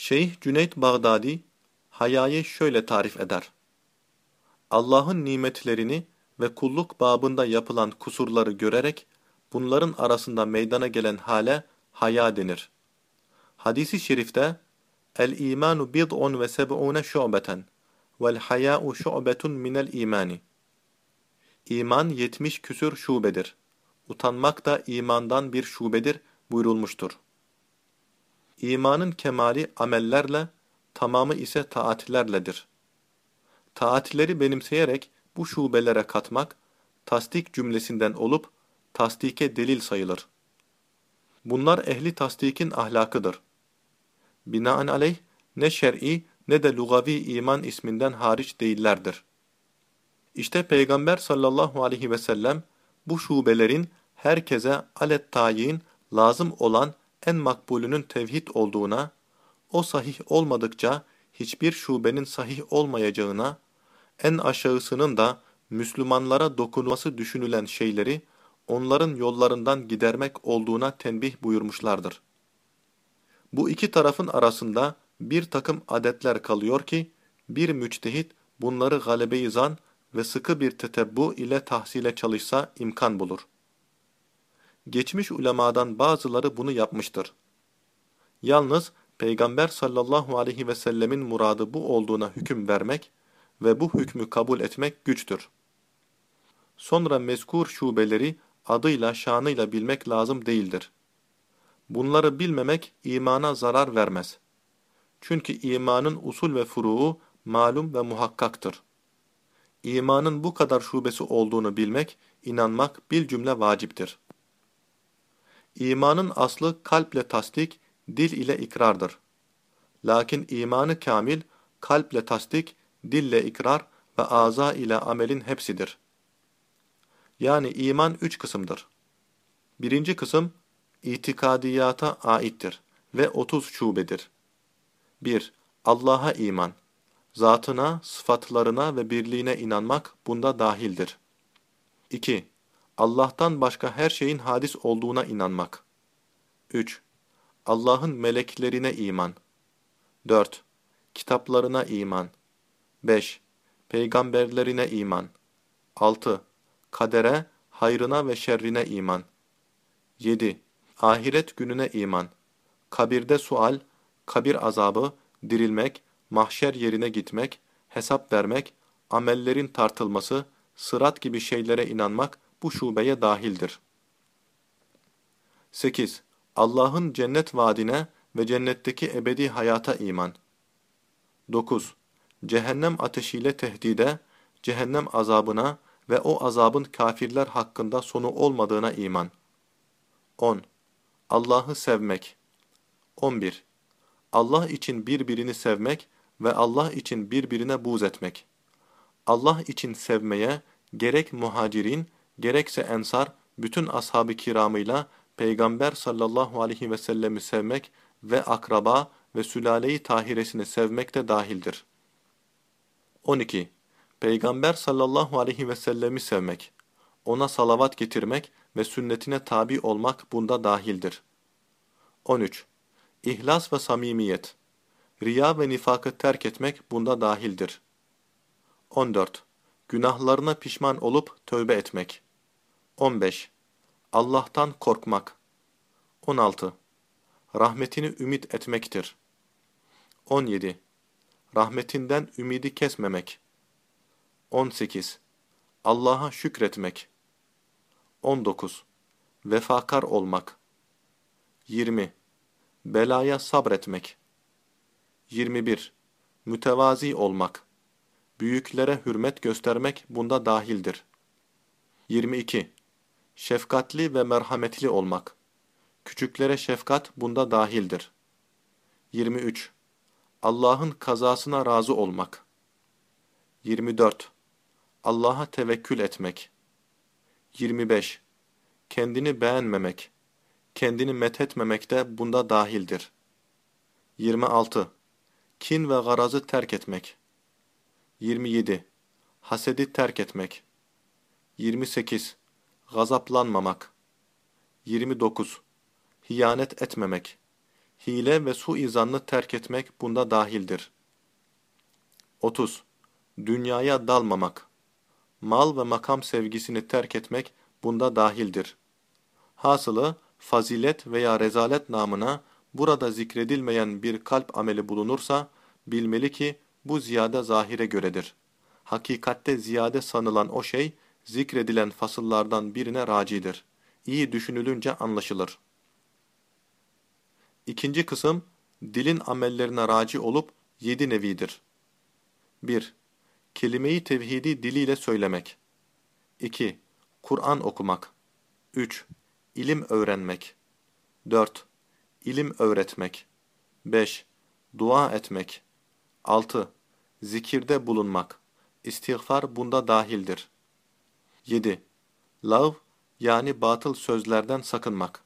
Şeyh Cüneyt Bağdadi, hayayı şöyle tarif eder. Allah'ın nimetlerini ve kulluk babında yapılan kusurları görerek, bunların arasında meydana gelen hale haya denir. Hadisi şerifte, El-imanu bid'un ve seb'une şu'beten vel haya'u şu'betun minel imani. İman yetmiş küsür şubedir. Utanmak da imandan bir şubedir buyurulmuştur. İmanın kemali amellerle, tamamı ise taatlerledir. Taatleri benimseyerek bu şubelere katmak, tasdik cümlesinden olup, tasdike delil sayılır. Bunlar ehli tasdikin ahlakıdır. Binaenaleyh ne şer'i ne de lugavi iman isminden hariç değillerdir. İşte Peygamber sallallahu aleyhi ve sellem bu şubelerin herkese alet tayin lazım olan en makbulünün tevhid olduğuna, o sahih olmadıkça hiçbir şubenin sahih olmayacağına, en aşağısının da Müslümanlara dokunması düşünülen şeyleri onların yollarından gidermek olduğuna tenbih buyurmuşlardır. Bu iki tarafın arasında bir takım adetler kalıyor ki, bir müçtehit bunları galebe-i zan ve sıkı bir tetebbu ile tahsile çalışsa imkan bulur. Geçmiş ulemadan bazıları bunu yapmıştır. Yalnız Peygamber sallallahu aleyhi ve sellemin muradı bu olduğuna hüküm vermek ve bu hükmü kabul etmek güçtür. Sonra mezkur şubeleri adıyla şanıyla bilmek lazım değildir. Bunları bilmemek imana zarar vermez. Çünkü imanın usul ve furuğu malum ve muhakkaktır. İmanın bu kadar şubesi olduğunu bilmek, inanmak bil cümle vaciptir. İmanın aslı kalple tasdik, dil ile ikrardır. Lakin imanı kamil, kalple tasdik, dille ikrar ve aza ile amelin hepsidir. Yani iman üç kısımdır. Birinci kısım, itikadiyata aittir ve otuz şubedir. 1. Allah'a iman. Zatına, sıfatlarına ve birliğine inanmak bunda dahildir. 2. Allah'tan başka her şeyin hadis olduğuna inanmak. 3. Allah'ın meleklerine iman. 4. Kitaplarına iman. 5. Peygamberlerine iman. 6. Kadere, hayrına ve şerrine iman. 7. Ahiret gününe iman. Kabirde sual, kabir azabı, dirilmek, mahşer yerine gitmek, hesap vermek, amellerin tartılması, sırat gibi şeylere inanmak bu şubeye dahildir. 8. Allah'ın cennet vaadine ve cennetteki ebedi hayata iman. 9. Cehennem ateşiyle tehdide, cehennem azabına ve o azabın kafirler hakkında sonu olmadığına iman. 10. Allah'ı sevmek. 11. Allah için birbirini sevmek ve Allah için birbirine buğz etmek. Allah için sevmeye gerek muhacirin, gerekse ensar, bütün ashab-ı kiramıyla Peygamber sallallahu aleyhi ve sellemi sevmek ve akraba ve sülale-i tahiresini sevmek de dahildir. 12. Peygamber sallallahu aleyhi ve sellemi sevmek, ona salavat getirmek ve sünnetine tabi olmak bunda dahildir. 13. İhlas ve samimiyet, riya ve nifakı terk etmek bunda dahildir. 14. Günahlarına pişman olup tövbe etmek. 15. Allah'tan korkmak. 16. Rahmetini ümit etmektir. 17. Rahmetinden ümidi kesmemek. 18. Allah'a şükretmek. 19. Vefakar olmak. 20. Belaya sabretmek. 21. Mütevazi olmak. Büyüklere hürmet göstermek bunda dahildir. 22. Şefkatli ve merhametli olmak. Küçüklere şefkat bunda dahildir. 23. Allah'ın kazasına razı olmak. 24. Allah'a tevekkül etmek. 25. Kendini beğenmemek. Kendini methetmemek de bunda dahildir. 26. Kin ve garazı terk etmek. 27. Hasedi terk etmek. 28. Gazaplanmamak. 29. Hiyanet etmemek. Hile ve suizanlı terk etmek bunda dahildir. 30. Dünyaya dalmamak. Mal ve makam sevgisini terk etmek bunda dahildir. Hasılı, fazilet veya rezalet namına burada zikredilmeyen bir kalp ameli bulunursa, bilmeli ki bu ziyade zahire göredir. Hakikatte ziyade sanılan o şey, zikredilen fasıllardan birine racidir. İyi düşünülünce anlaşılır. İkinci kısım, dilin amellerine raci olup yedi nevidir. 1. Kelimeyi tevhidi diliyle söylemek. 2. Kur'an okumak. 3. İlim öğrenmek. 4. İlim öğretmek. 5. Dua etmek. 6. Zikirde bulunmak. İstiğfar bunda dahildir. 7. Lav yani batıl sözlerden sakınmak.